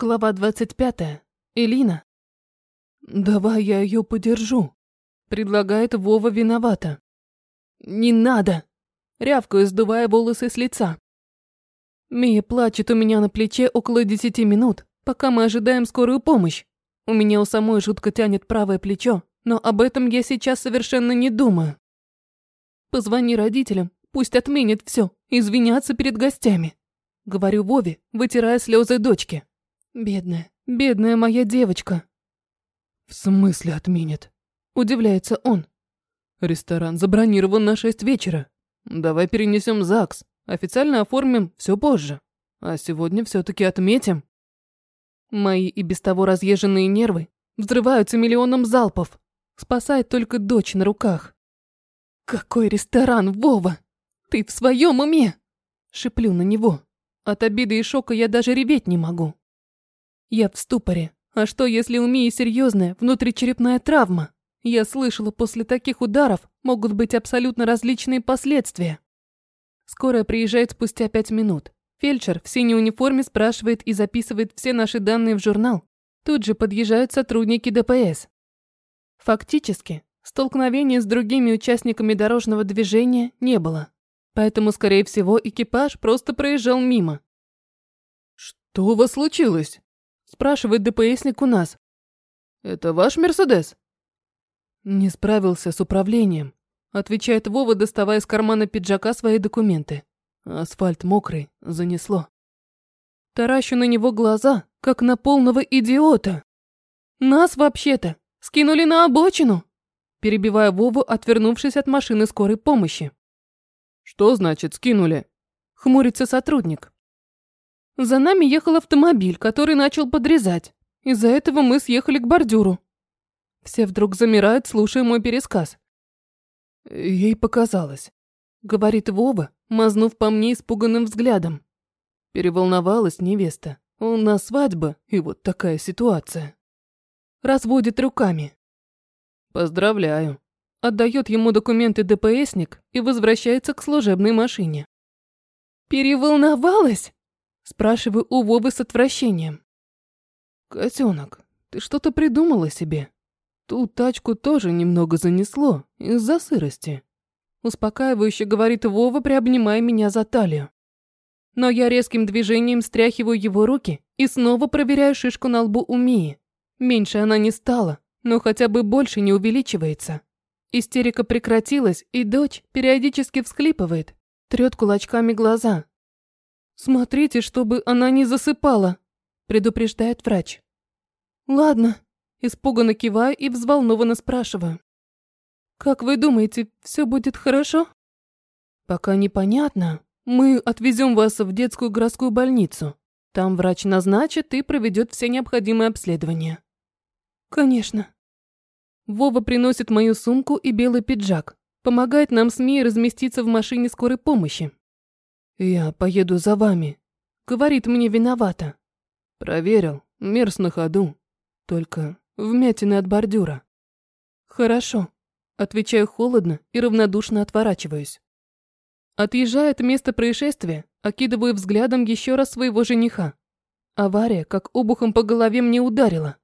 Глава 25. Элина. «Давай я ее подержу», – предлагает Вова виновата. «Не надо!» – рявкаю, сдувая волосы с лица. Мия плачет у меня на плече около десяти минут, пока мы ожидаем скорую помощь. У меня у самой жутко тянет правое плечо, но об этом я сейчас совершенно не думаю. Позвони родителям, пусть отменят все, извиняться перед гостями. Говорю Вове, вытирая слезы дочки. Бедная, бедная моя девочка. В смысле отменят? Удивляется он. Ресторан забронирован на шесть вечера. Давай перенесем ЗАГС. Официально оформим все позже. А сегодня все-таки отметим. Мои и без того разъезженные нервы взрываются миллионом залпов. Спасает только дочь на руках. Какой ресторан, Вова? Ты в своем уме? Шиплю на него. От обиды и шока я даже реветь не могу. Я в ступоре. А что, если у Мии серьезная внутричерепная травма? Я слышала, после таких ударов могут быть абсолютно различные последствия. Скорая приезжает спустя пять минут. Фельдшер в синей униформе спрашивает и записывает все наши данные в журнал. Тут же подъезжают сотрудники ДПС. Фактически, столкновения с другими участниками дорожного движения не было. Поэтому, скорее всего, экипаж просто проезжал мимо. «Что у вас случилось?» Спрашивает ДПСник у нас. Это ваш Мерседес? Не справился с управлением. Отвечает Вова, доставая из кармана пиджака свои документы. Асфальт мокрый, занесло. Таращу на него глаза, как на полного идиота. Нас вообще-то скинули на обочину. Перебивая Вову, отвернувшись от машины скорой помощи. Что значит скинули? Хмурится сотрудник. За нами ехал автомобиль, который начал подрезать. Из-за этого мы съехали к бордюру. Все вдруг замирают, слушая мой пересказ. Ей показалось. Говорит Вова, мазнув по мне испуганным взглядом. Переволновалась невеста. У нас свадьба, и вот такая ситуация. Разводит руками. Поздравляю. Отдает ему документы ДПСник и возвращается к служебной машине. Переволновалась? Спрашиваю у Вовы с отвращением. Котенок, ты что-то придумала себе? Ту тачку тоже немного занесло из-за сырости. Успокаивающе говорит Вова, приобнимая меня за талию. Но я резким движением стряхиваю его руки и снова проверяю шишку на лбу у Мии. Меньше она не стала, но хотя бы больше не увеличивается. Истерика прекратилась, и дочь периодически всхлипывает, трет кулачками глаза, «Смотрите, чтобы она не засыпала», – предупреждает врач. «Ладно», – испуганно киваю и взволнованно спрашиваю. «Как вы думаете, все будет хорошо?» «Пока непонятно. Мы отвезем вас в детскую городскую больницу. Там врач назначит и проведет все необходимые обследования». «Конечно». Вова приносит мою сумку и белый пиджак. Помогает нам с Мией разместиться в машине скорой помощи. «Я поеду за вами», — говорит мне виновата. Проверил, мерз на ходу, только вмятины от бордюра. «Хорошо», — отвечаю холодно и равнодушно отворачиваюсь. Отъезжая от места происшествия, окидываю взглядом еще раз своего жениха. Авария, как обухом по голове, мне ударила.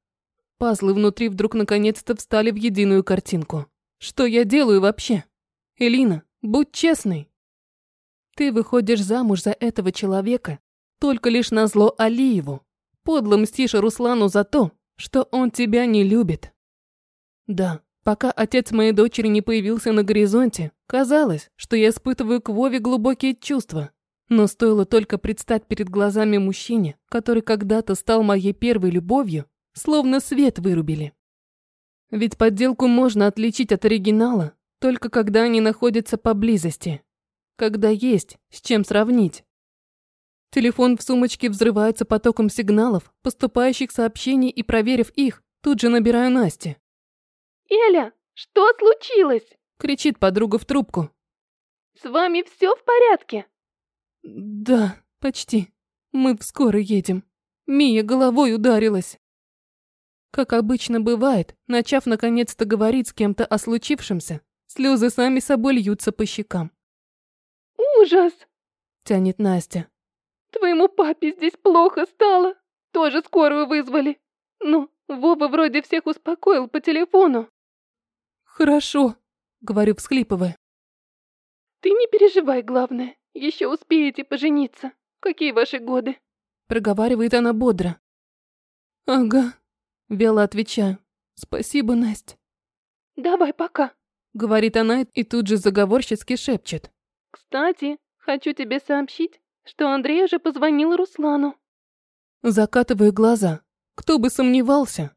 Пазлы внутри вдруг наконец-то встали в единую картинку. Что я делаю вообще? Элина, будь честной. Ты выходишь замуж за этого человека только лишь на зло Алиеву. Подло мстишь Руслану за то, что он тебя не любит. Да, пока отец моей дочери не появился на горизонте, казалось, что я испытываю к Вове глубокие чувства. Но стоило только предстать перед глазами мужчине, который когда-то стал моей первой любовью, словно свет вырубили. Ведь подделку можно отличить от оригинала, только когда они находятся поблизости когда есть с чем сравнить. Телефон в сумочке взрывается потоком сигналов, поступающих сообщений, и проверив их, тут же набираю Насте. «Эля, что случилось?» – кричит подруга в трубку. «С вами все в порядке?» «Да, почти. Мы вскоре едем. Мия головой ударилась». Как обычно бывает, начав наконец-то говорить с кем-то о случившемся, слезы сами собой льются по щекам. Ужас!» – тянет Настя. «Твоему папе здесь плохо стало. Тоже скорую вызвали. Ну, Вова вроде всех успокоил по телефону. Хорошо, говорю, всхлипывая. Ты не переживай, главное. Еще успеете пожениться. Какие ваши годы? Проговаривает она бодро. Ага, вяло отвечаю. Спасибо, Настя. Давай пока, говорит она и тут же заговорчески шепчет. Кстати, хочу тебе сообщить, что Андрей уже позвонил Руслану. Закатываю глаза. Кто бы сомневался.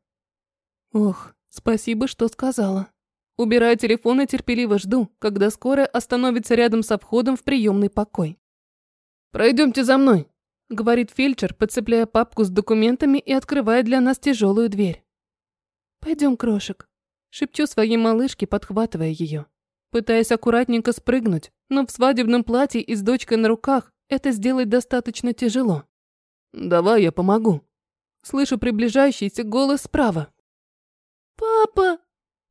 Ох, спасибо, что сказала. Убираю телефон и терпеливо жду, когда скорая остановится рядом с входом в приемный покой. «Пройдемте за мной», — говорит фельдшер, подцепляя папку с документами и открывая для нас тяжелую дверь. «Пойдем, крошек», — шепчу своей малышке, подхватывая ее. Пытаясь аккуратненько спрыгнуть, но в свадебном платье и с дочкой на руках это сделать достаточно тяжело. «Давай я помогу». Слышу приближающийся голос справа. «Папа!»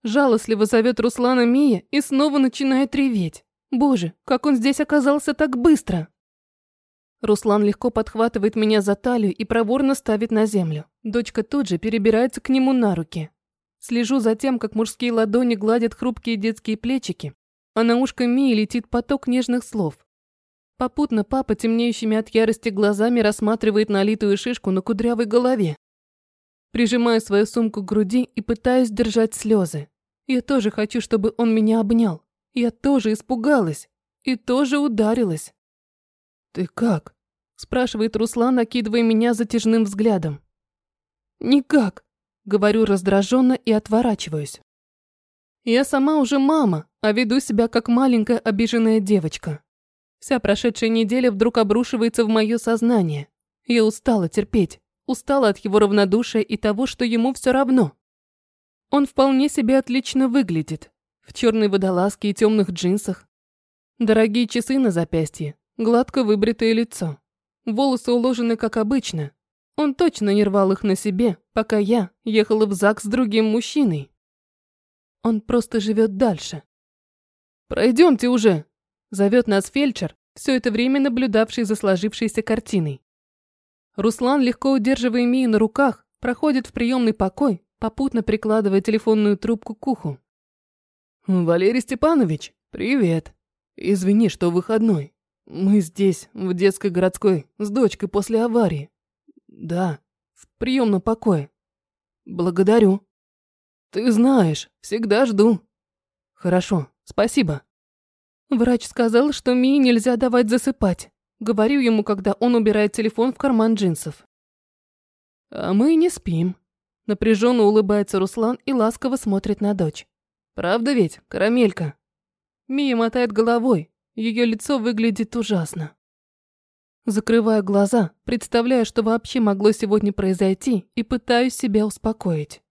Жалостливо зовет Руслана Мия и снова начинает реветь. Боже, как он здесь оказался так быстро! Руслан легко подхватывает меня за талию и проворно ставит на землю. Дочка тут же перебирается к нему на руки. Слежу за тем, как мужские ладони гладят хрупкие детские плечики, а на ушко Мии летит поток нежных слов. Попутно папа темнеющими от ярости глазами рассматривает налитую шишку на кудрявой голове. Прижимаю свою сумку к груди и пытаюсь держать слезы. Я тоже хочу, чтобы он меня обнял. Я тоже испугалась. И тоже ударилась. «Ты как?» – спрашивает Руслан, накидывая меня затяжным взглядом. «Никак», – говорю раздраженно и отворачиваюсь. Я сама уже мама, а веду себя как маленькая обиженная девочка. Вся прошедшая неделя вдруг обрушивается в мое сознание. Я устала терпеть, устала от его равнодушия и того, что ему все равно. Он вполне себе отлично выглядит. В черной водолазке и темных джинсах. Дорогие часы на запястье, гладко выбритое лицо. Волосы уложены как обычно. Он точно не рвал их на себе, пока я ехала в ЗАГС с другим мужчиной. Он просто живет дальше. «Пройдемте уже!» Зовет нас фельдшер, все это время наблюдавший за сложившейся картиной. Руслан, легко удерживая Мию на руках, проходит в приемный покой, попутно прикладывая телефонную трубку к уху. «Валерий Степанович, привет. Извини, что выходной. Мы здесь, в детской городской, с дочкой после аварии. Да, в приемном покое. Благодарю. Ты знаешь, всегда жду. Хорошо, спасибо. Врач сказал, что Мии нельзя давать засыпать. Говорю ему, когда он убирает телефон в карман джинсов. А мы не спим. Напряженно улыбается Руслан и ласково смотрит на дочь. Правда ведь, карамелька? Мия мотает головой. Ее лицо выглядит ужасно. Закрываю глаза, представляя, что вообще могло сегодня произойти, и пытаюсь себя успокоить.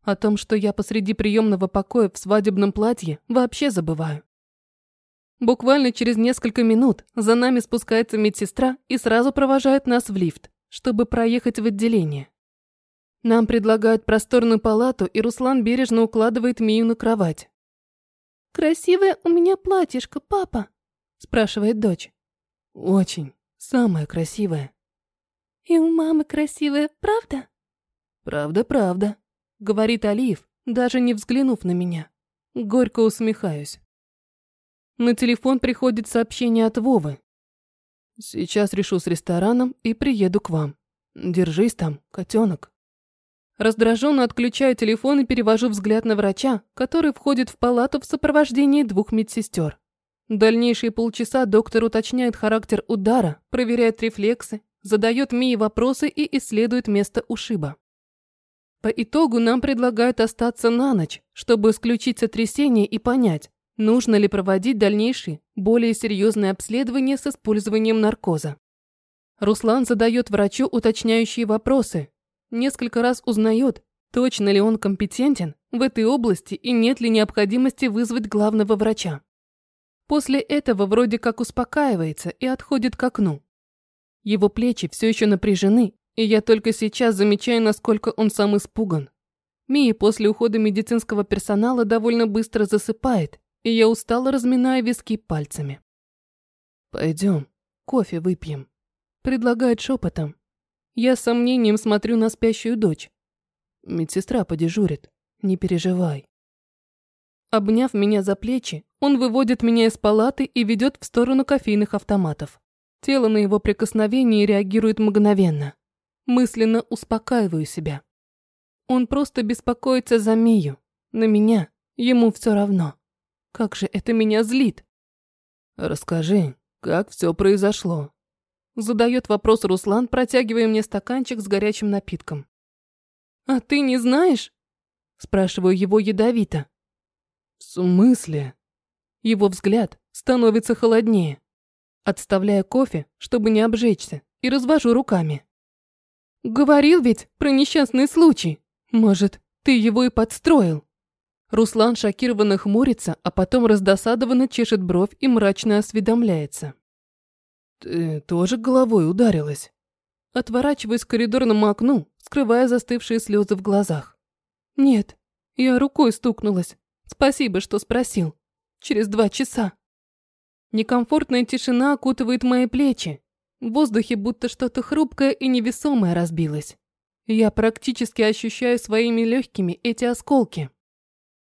О том, что я посреди приемного покоя в свадебном платье, вообще забываю. Буквально через несколько минут за нами спускается медсестра и сразу провожает нас в лифт, чтобы проехать в отделение. Нам предлагают просторную палату, и Руслан бережно укладывает Мию на кровать. «Красивое у меня платьишко, папа?» – спрашивает дочь. «Очень. Самое красивое». «И у мамы красивое, правда?» «Правда, правда», – говорит Алиев, даже не взглянув на меня. Горько усмехаюсь. На телефон приходит сообщение от Вовы. Сейчас решу с рестораном и приеду к вам. Держись там, котенок. Раздраженно отключаю телефон и перевожу взгляд на врача, который входит в палату в сопровождении двух медсестер. Дальнейшие полчаса доктор уточняет характер удара, проверяет рефлексы, задает Мии вопросы и исследует место ушиба. По итогу нам предлагают остаться на ночь, чтобы исключить сотрясение и понять, Нужно ли проводить дальнейшие, более серьезные обследования с использованием наркоза? Руслан задает врачу уточняющие вопросы. Несколько раз узнает, точно ли он компетентен в этой области и нет ли необходимости вызвать главного врача. После этого вроде как успокаивается и отходит к окну. Его плечи все еще напряжены, и я только сейчас замечаю, насколько он сам испуган. Мия после ухода медицинского персонала довольно быстро засыпает, и я устало разминаю виски пальцами. «Пойдем, кофе выпьем», — предлагает шепотом. Я с сомнением смотрю на спящую дочь. Медсестра подежурит, не переживай. Обняв меня за плечи, он выводит меня из палаты и ведет в сторону кофейных автоматов. Тело на его прикосновение реагирует мгновенно. Мысленно успокаиваю себя. Он просто беспокоится за Мию. На меня ему все равно. Как же это меня злит. Расскажи, как все произошло? Задает вопрос Руслан, протягивая мне стаканчик с горячим напитком. А ты не знаешь? Спрашиваю его ядовито. В смысле? Его взгляд становится холоднее. Отставляя кофе, чтобы не обжечься, и развожу руками. Говорил ведь про несчастный случай. Может, ты его и подстроил? Руслан шокированно хмурится, а потом раздосадованно чешет бровь и мрачно осведомляется. «Ты тоже головой ударилась?» Отворачиваюсь к коридорному окну, скрывая застывшие слезы в глазах. «Нет, я рукой стукнулась. Спасибо, что спросил. Через два часа». Некомфортная тишина окутывает мои плечи. В воздухе будто что-то хрупкое и невесомое разбилось. Я практически ощущаю своими легкими эти осколки.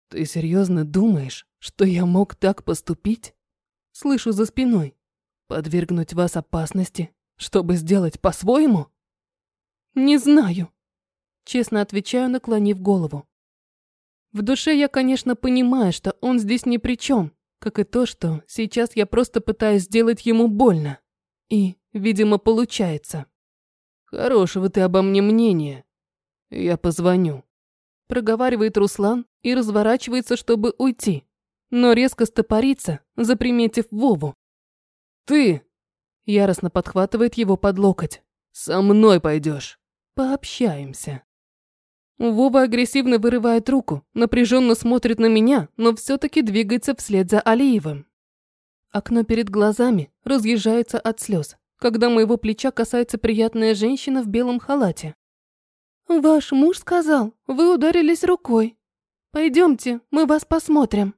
Ты серьезно думаешь, что я мог так поступить? Слышу за спиной. Подвергнуть вас опасности, чтобы сделать по-своему? Не знаю. Честно отвечаю, наклонив голову. В душе я, конечно, понимаю, что он здесь ни при чем, как и то, что сейчас я просто пытаюсь сделать ему больно. И, видимо, получается. Хорошего ты обо мне мнения. Я позвоню. Проговаривает Руслан и разворачивается, чтобы уйти. Но резко стопорится, заприметив Вову. Ты! Яростно подхватывает его под локоть. Со мной пойдешь. Пообщаемся. Вова агрессивно вырывает руку, напряженно смотрит на меня, но все-таки двигается вслед за Алиевым. Окно перед глазами разъезжается от слез, когда моего плеча касается приятная женщина в белом халате. «Ваш муж сказал, вы ударились рукой. Пойдемте, мы вас посмотрим».